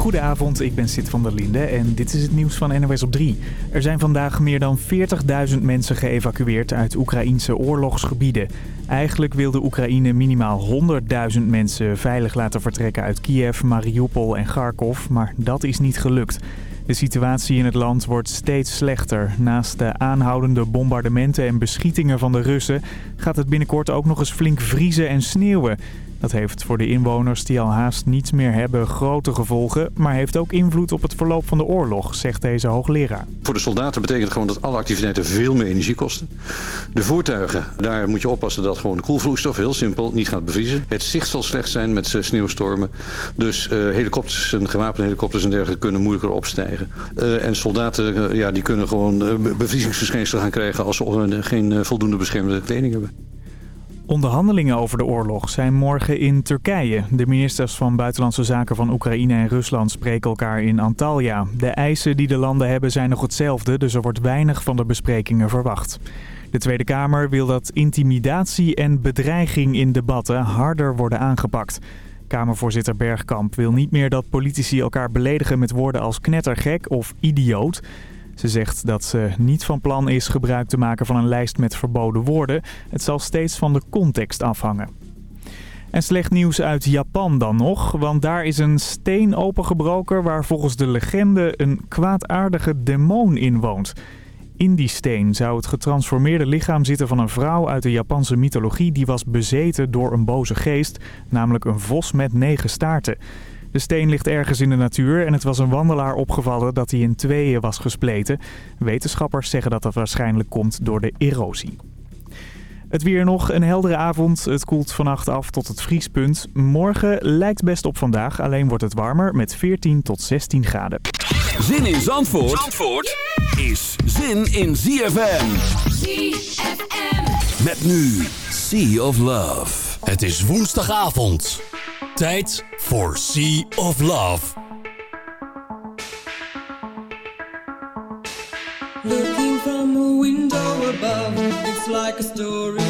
Goedenavond, ik ben Sid van der Linde en dit is het nieuws van NOS op 3. Er zijn vandaag meer dan 40.000 mensen geëvacueerd uit Oekraïnse oorlogsgebieden. Eigenlijk wilde Oekraïne minimaal 100.000 mensen veilig laten vertrekken uit Kiev, Mariupol en Kharkov, maar dat is niet gelukt. De situatie in het land wordt steeds slechter. Naast de aanhoudende bombardementen en beschietingen van de Russen gaat het binnenkort ook nog eens flink vriezen en sneeuwen. Dat heeft voor de inwoners die al haast niets meer hebben grote gevolgen, maar heeft ook invloed op het verloop van de oorlog, zegt deze hoogleraar. Voor de soldaten betekent het gewoon dat alle activiteiten veel meer energie kosten. De voertuigen, daar moet je oppassen dat gewoon de koelvloeistof, heel simpel, niet gaat bevriezen. Het zicht zal slecht zijn met eh, sneeuwstormen. Dus uh, helikopters en gewapende helikopters en dergelijke kunnen moeilijker opstijgen. Uh, en soldaten, ja, die kunnen gewoon bevriezingsverschijnselen gaan krijgen als ze geen voldoende beschermende kleding hebben. Onderhandelingen over de oorlog zijn morgen in Turkije. De ministers van Buitenlandse Zaken van Oekraïne en Rusland spreken elkaar in Antalya. De eisen die de landen hebben zijn nog hetzelfde, dus er wordt weinig van de besprekingen verwacht. De Tweede Kamer wil dat intimidatie en bedreiging in debatten harder worden aangepakt. Kamervoorzitter Bergkamp wil niet meer dat politici elkaar beledigen met woorden als knettergek of idioot. Ze zegt dat ze niet van plan is gebruik te maken van een lijst met verboden woorden. Het zal steeds van de context afhangen. En slecht nieuws uit Japan dan nog, want daar is een steen opengebroken waar volgens de legende een kwaadaardige demon in woont. In die steen zou het getransformeerde lichaam zitten van een vrouw uit de Japanse mythologie die was bezeten door een boze geest, namelijk een vos met negen staarten. De steen ligt ergens in de natuur en het was een wandelaar opgevallen dat hij in tweeën was gespleten. Wetenschappers zeggen dat dat waarschijnlijk komt door de erosie. Het weer nog, een heldere avond. Het koelt vannacht af tot het vriespunt. Morgen lijkt best op vandaag, alleen wordt het warmer met 14 tot 16 graden. Zin in Zandvoort, Zandvoort is zin in ZFM. ZFM. Met nu Sea of Love. Het is woensdagavond. Tijd voor Sea of Love. Looking from a window above, it's like a story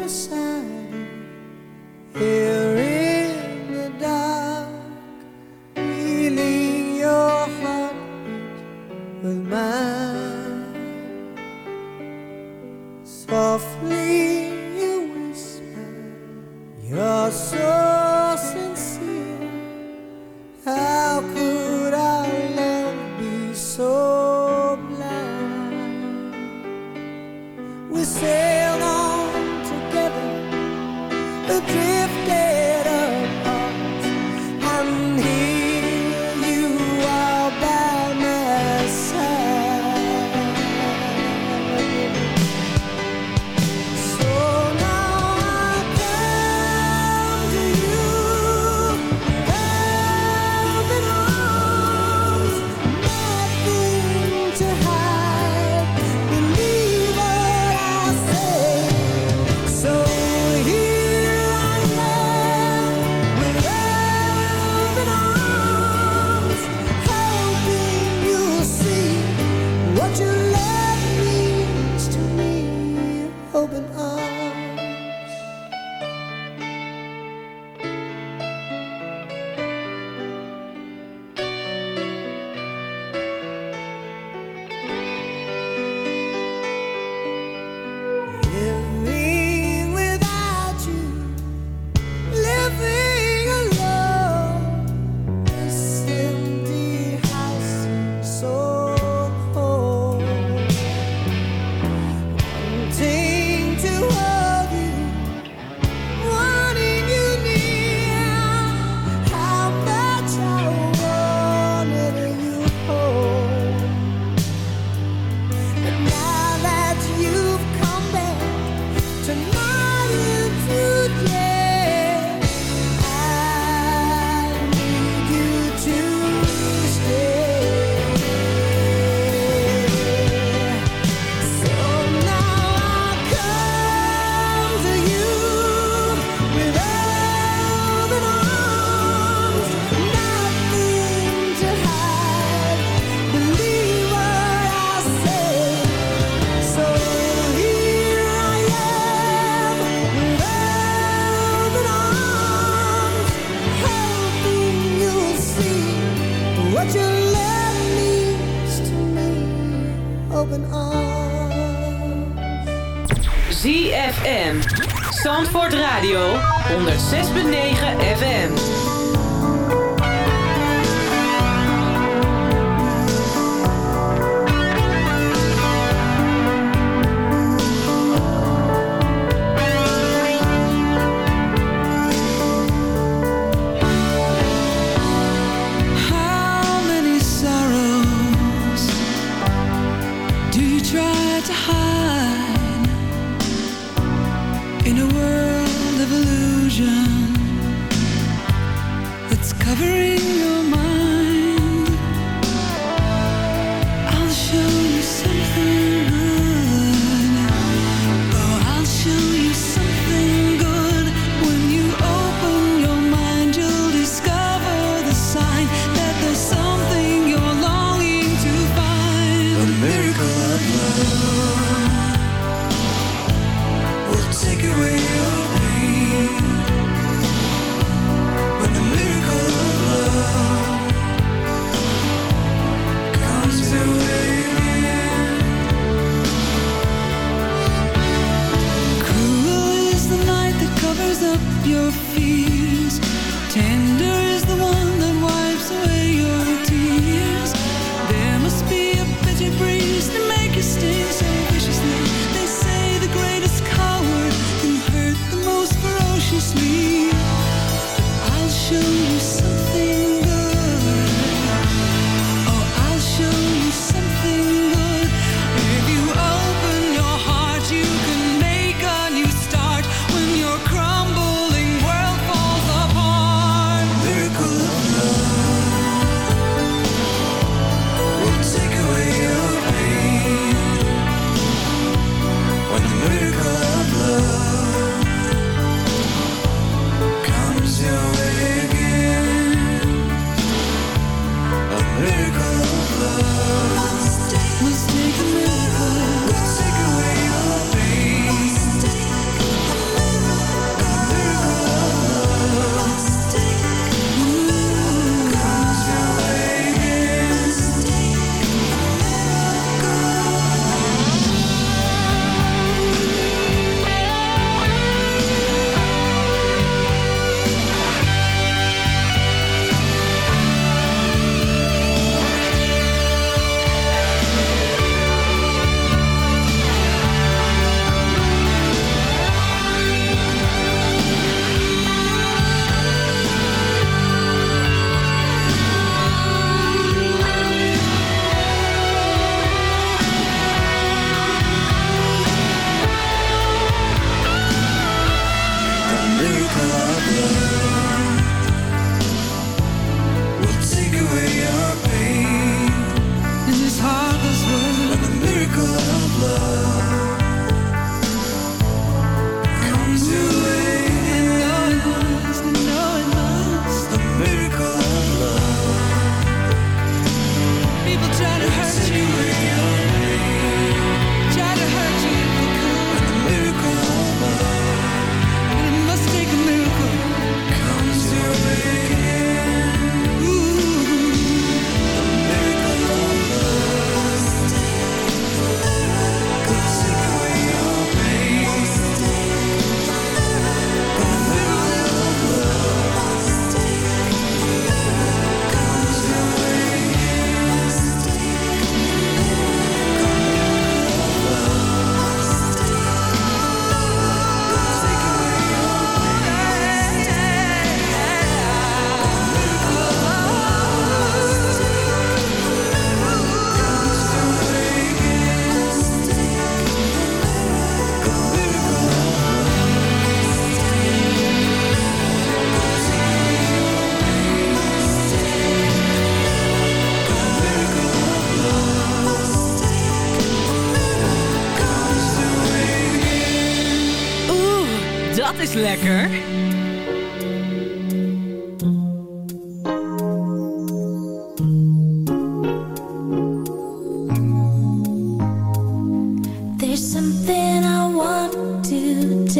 beside you. Here 106.9 FM.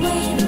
waiting.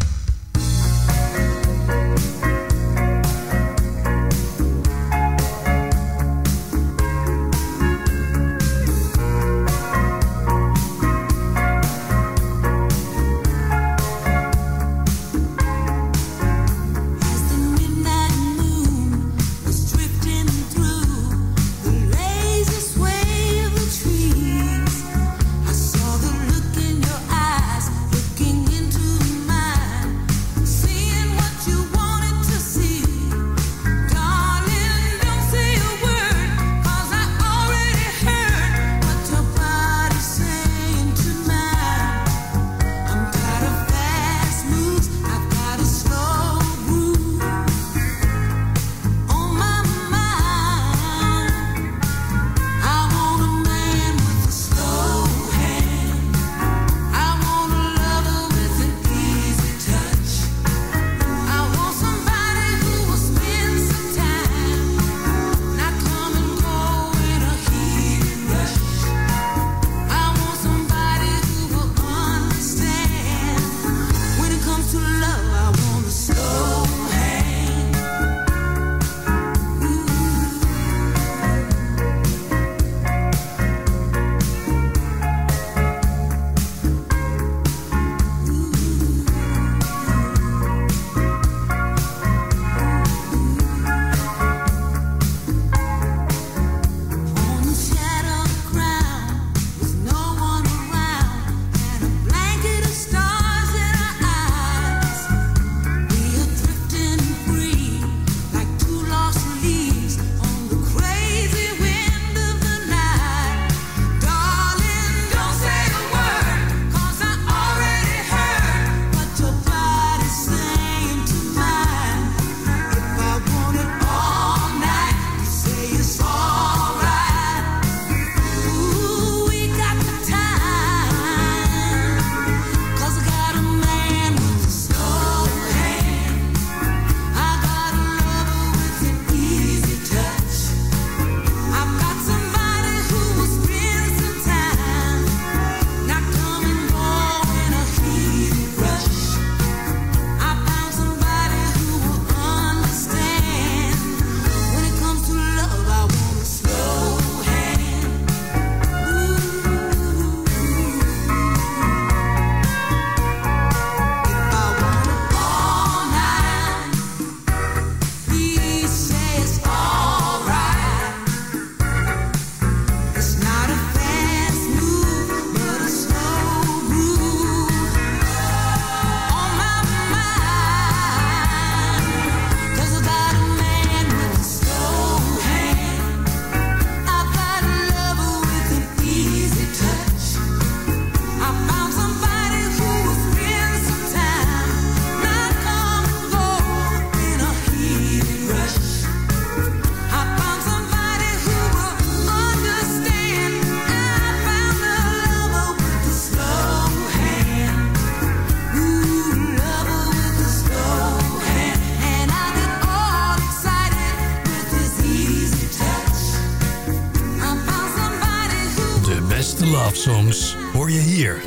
Songs hoor je hier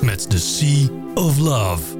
met The Sea of Love.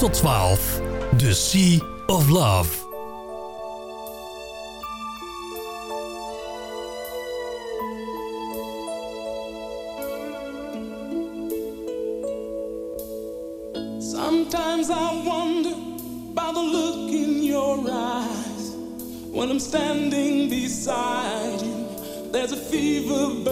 tot 12. The Sea of Love. Sometimes I wonder by the look in your eyes. When I'm standing beside you, there's a fever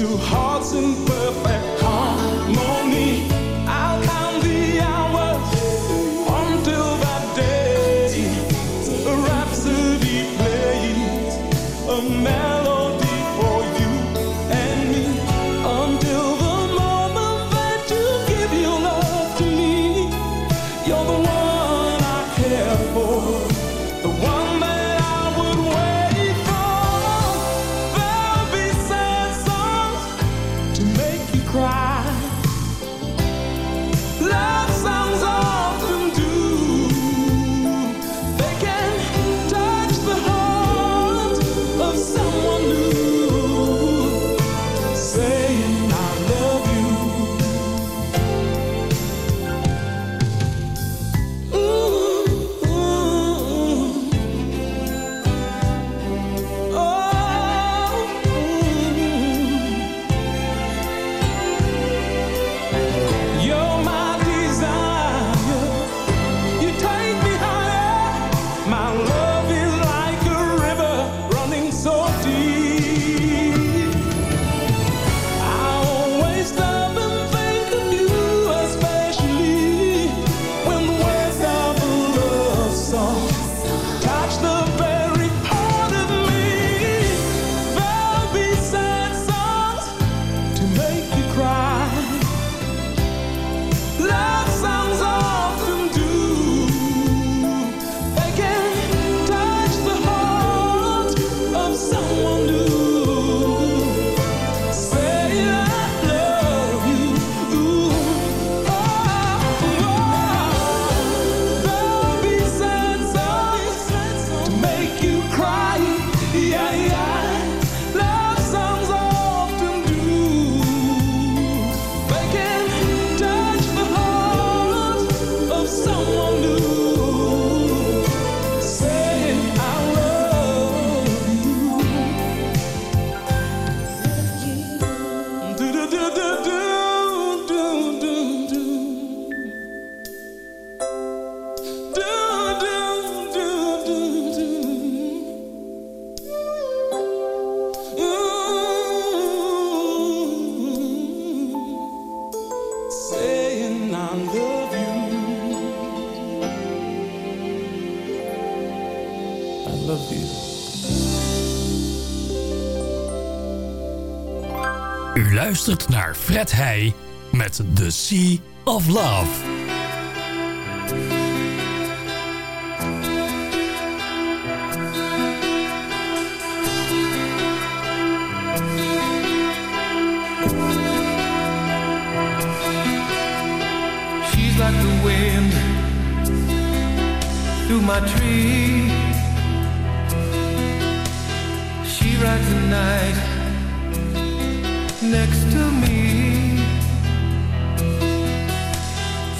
too hard. Luistert naar Fred Heij met The Sea of Love. She's like the wind through my tree. She rides the night next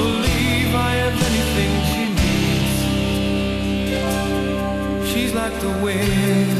Believe I have anything she needs. She's like the wind.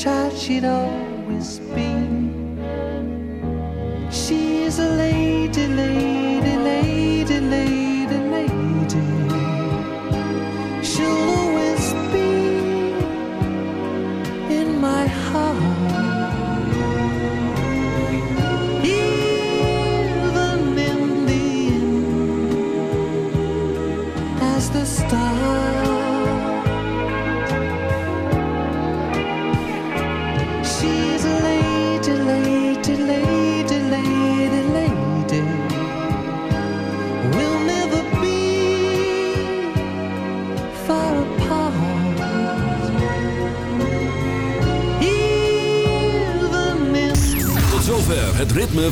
Child she'd